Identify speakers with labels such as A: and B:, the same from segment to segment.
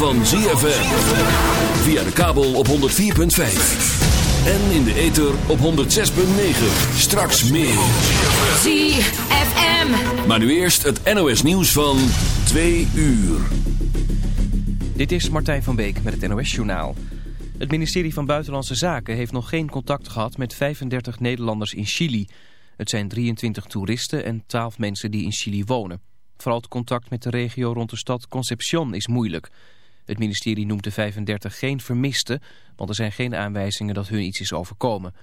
A: van ZFM. Via de kabel op 104.5. En in de ether op 106.9. Straks meer.
B: ZFM.
A: Maar nu eerst het NOS nieuws van 2 uur.
C: Dit is Martijn van Beek met het NOS Journaal. Het ministerie van Buitenlandse Zaken heeft nog geen contact gehad met 35 Nederlanders in Chili. Het zijn 23 toeristen en 12 mensen die in Chili wonen. Vooral het contact met de regio rond de stad Concepción is moeilijk. Het ministerie noemt de 35 geen vermisten, want er zijn geen aanwijzingen dat hun iets is overkomen.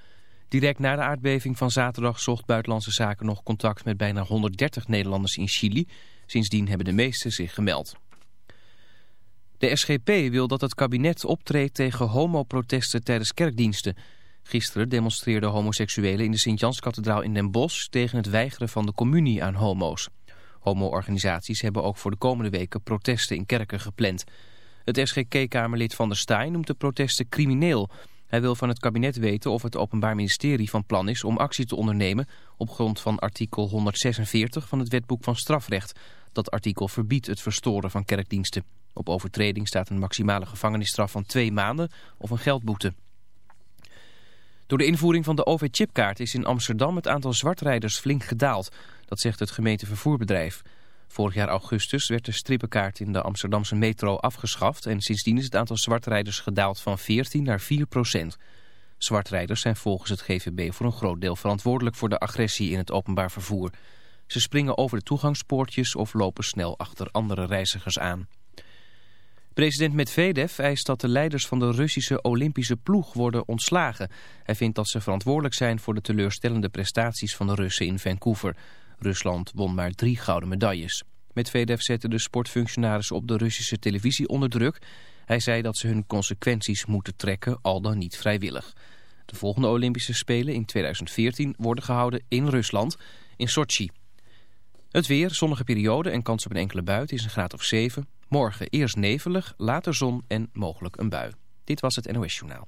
C: Direct na de aardbeving van zaterdag zocht Buitenlandse Zaken nog contact met bijna 130 Nederlanders in Chili. Sindsdien hebben de meesten zich gemeld. De SGP wil dat het kabinet optreedt tegen homoprotesten tijdens kerkdiensten. Gisteren demonstreerden homoseksuelen in de Sint-Janskathedraal in Den Bosch tegen het weigeren van de communie aan homo's. Homo-organisaties hebben ook voor de komende weken protesten in kerken gepland. Het SGK-kamerlid Van der Staaij noemt de protesten crimineel. Hij wil van het kabinet weten of het Openbaar Ministerie van plan is om actie te ondernemen op grond van artikel 146 van het wetboek van strafrecht. Dat artikel verbiedt het verstoren van kerkdiensten. Op overtreding staat een maximale gevangenisstraf van twee maanden of een geldboete. Door de invoering van de OV-chipkaart is in Amsterdam het aantal zwartrijders flink gedaald. Dat zegt het gemeentevervoerbedrijf. Vorig jaar augustus werd de strippenkaart in de Amsterdamse metro afgeschaft... en sindsdien is het aantal zwartrijders gedaald van 14 naar 4 procent. Zwartrijders zijn volgens het GVB voor een groot deel verantwoordelijk voor de agressie in het openbaar vervoer. Ze springen over de toegangspoortjes of lopen snel achter andere reizigers aan. President Medvedev eist dat de leiders van de Russische Olympische ploeg worden ontslagen. Hij vindt dat ze verantwoordelijk zijn voor de teleurstellende prestaties van de Russen in Vancouver. Rusland won maar drie gouden medailles. Medvedev zette de sportfunctionarissen op de Russische televisie onder druk. Hij zei dat ze hun consequenties moeten trekken, al dan niet vrijwillig. De volgende Olympische Spelen in 2014 worden gehouden in Rusland, in Sochi. Het weer, zonnige periode en kans op een enkele bui is een graad of 7. Morgen eerst nevelig, later zon en mogelijk een bui. Dit was het NOS Journaal.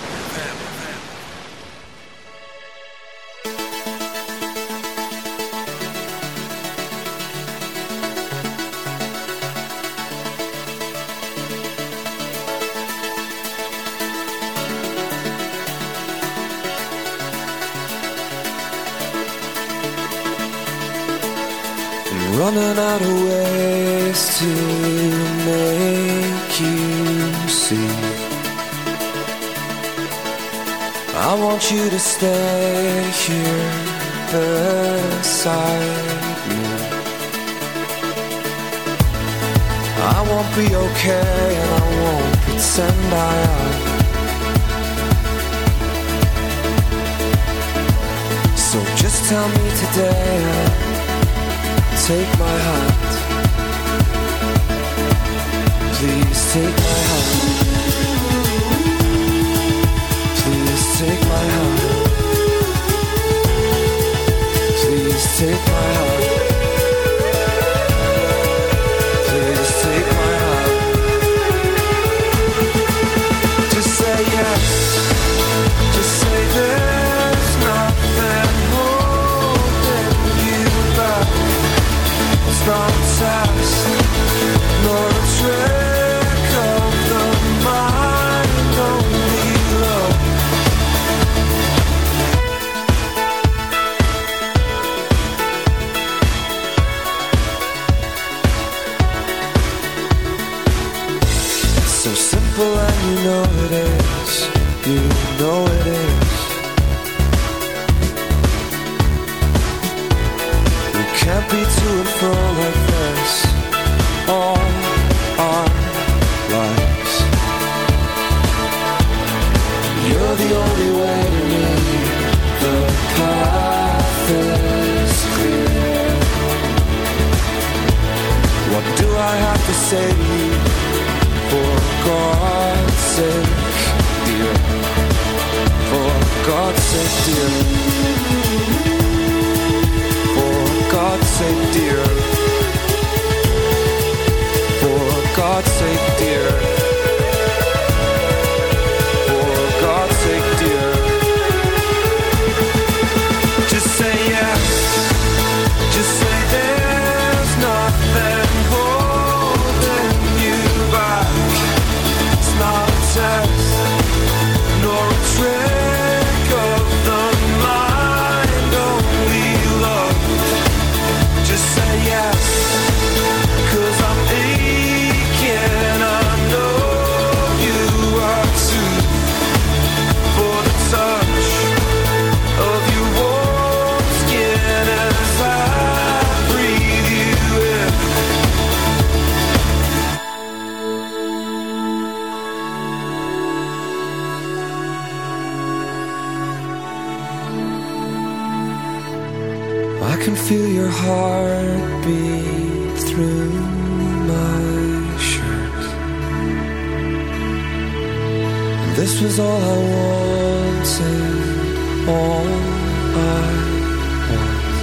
D: can feel your heartbeat through my shirt. And this was all I wanted, all I want.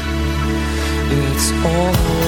D: It's all I want.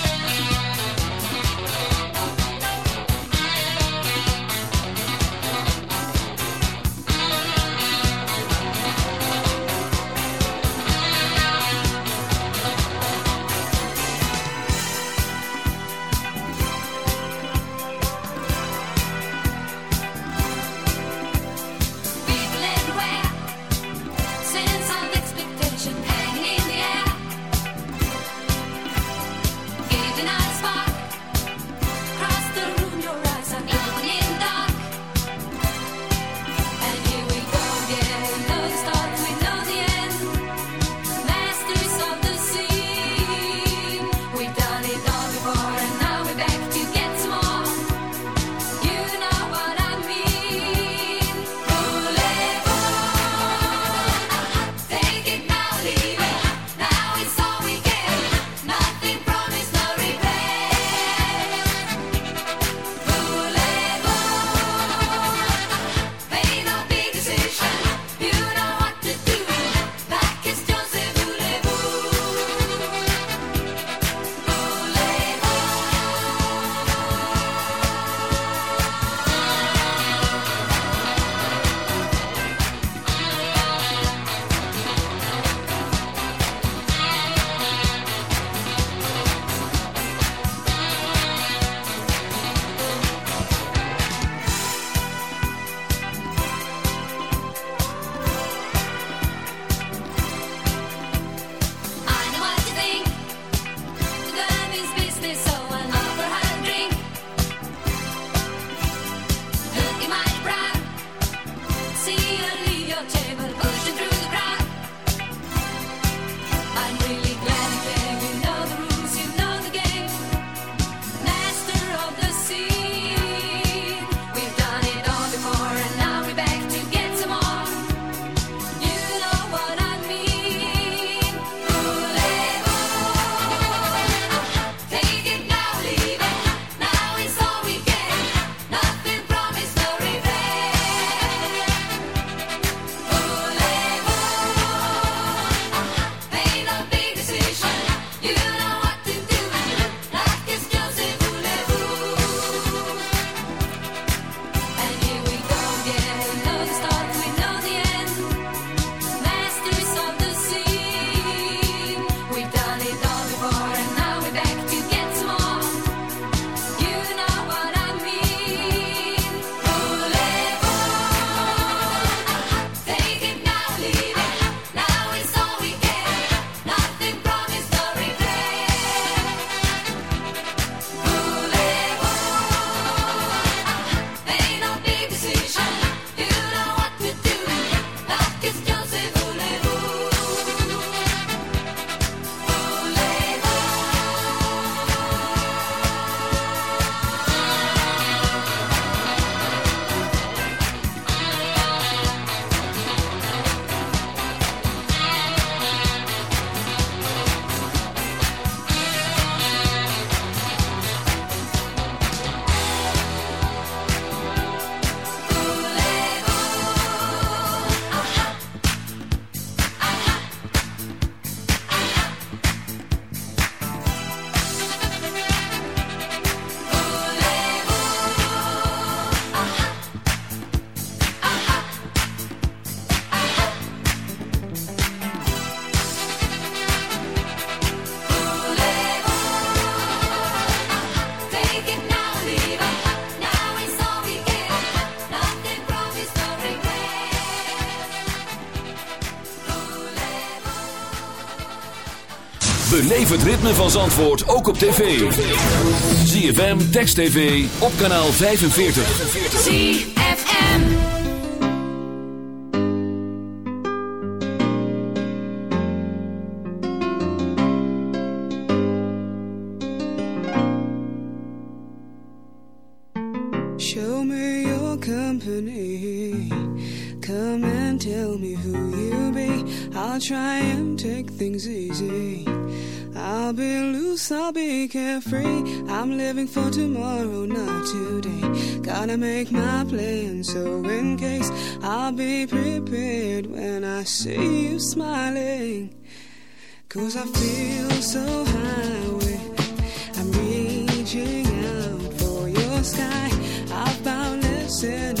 A: het ritme van Zandvoort ook op tv. ZFM, Text TV, op kanaal 45.
E: ZFM.
F: Show me your company. Come and tell me who you be. I'll try and take things easy. I'll be carefree. I'm living for tomorrow, not today. Gotta make my plan, so in case I'll be prepared when I see you smiling. Cause I feel so high, I'm reaching out for your sky. I've boundless energies.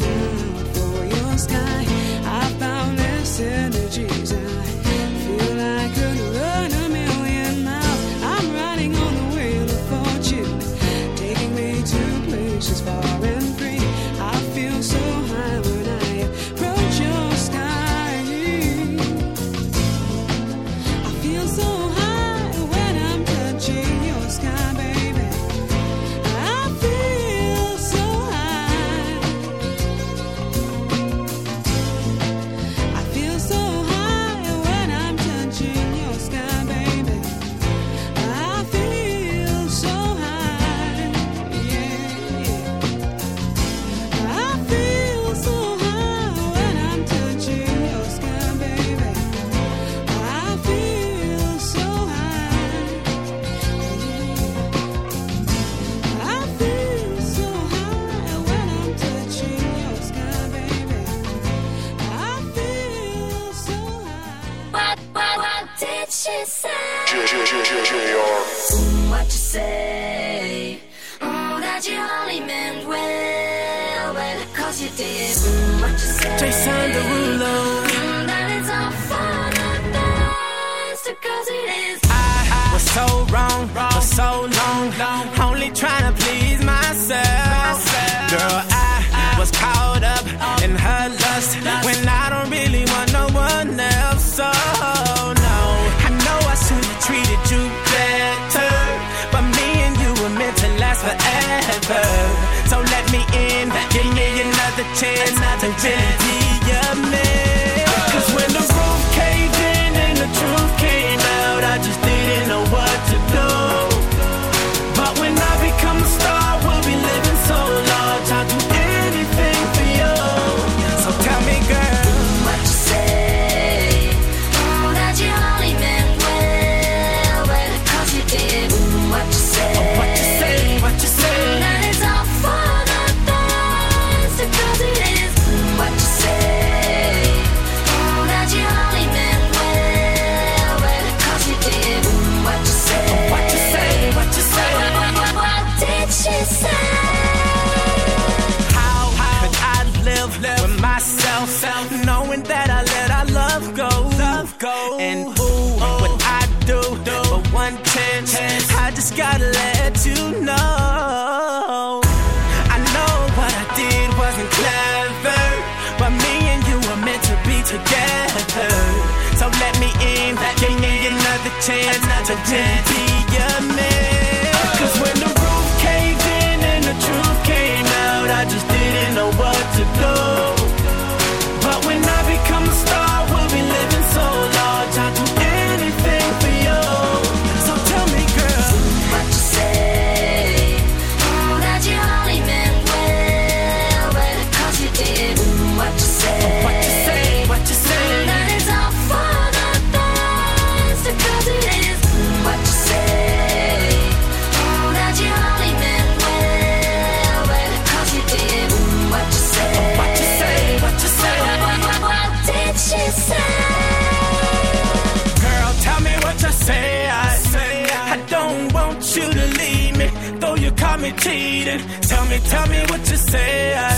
E: synergy.
D: Jason Derulo.
E: That it's all for the best, cause it is.
D: I was so wrong for so long, only trying to please myself. Girl, I was caught up in her lust when I don't really want no one else. So no, I know I should have treated you better, but me and you were meant to last forever. So let me in, give me another chance to really man. Cause when the roof caved in and the truth came out, I just didn't know what cheating. Tell me, tell me what you say. I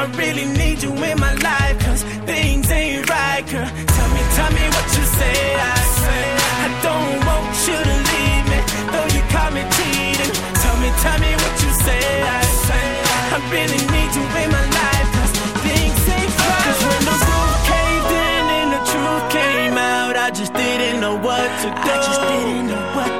D: I really need you in my life, cause things ain't right, girl. Tell me, tell me what you say. I say I don't want you to leave me, though you caught me cheating. Tell me, tell me what you say. I say I really need you in my life, cause things ain't right. Cause when the roof caved in and the truth came out, I just didn't know what to do. I just didn't know what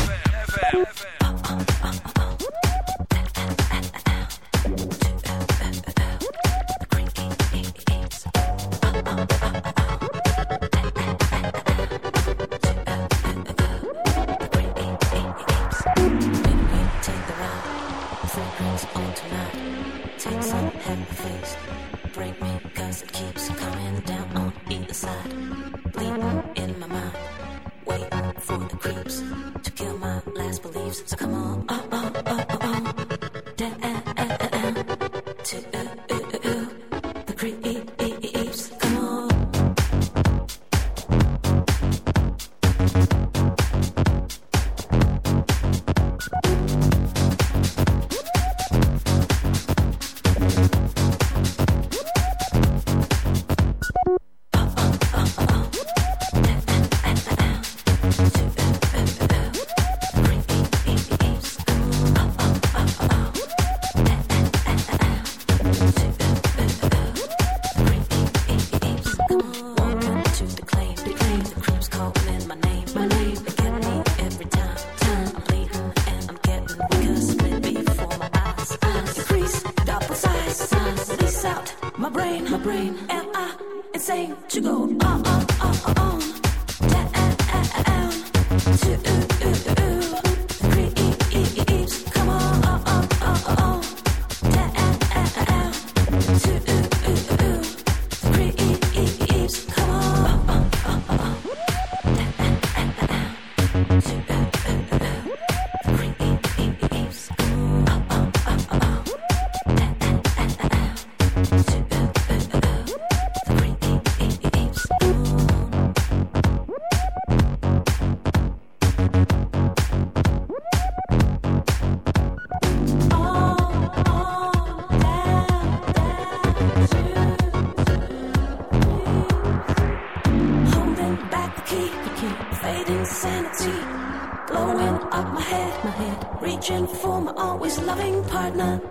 G: loving partner.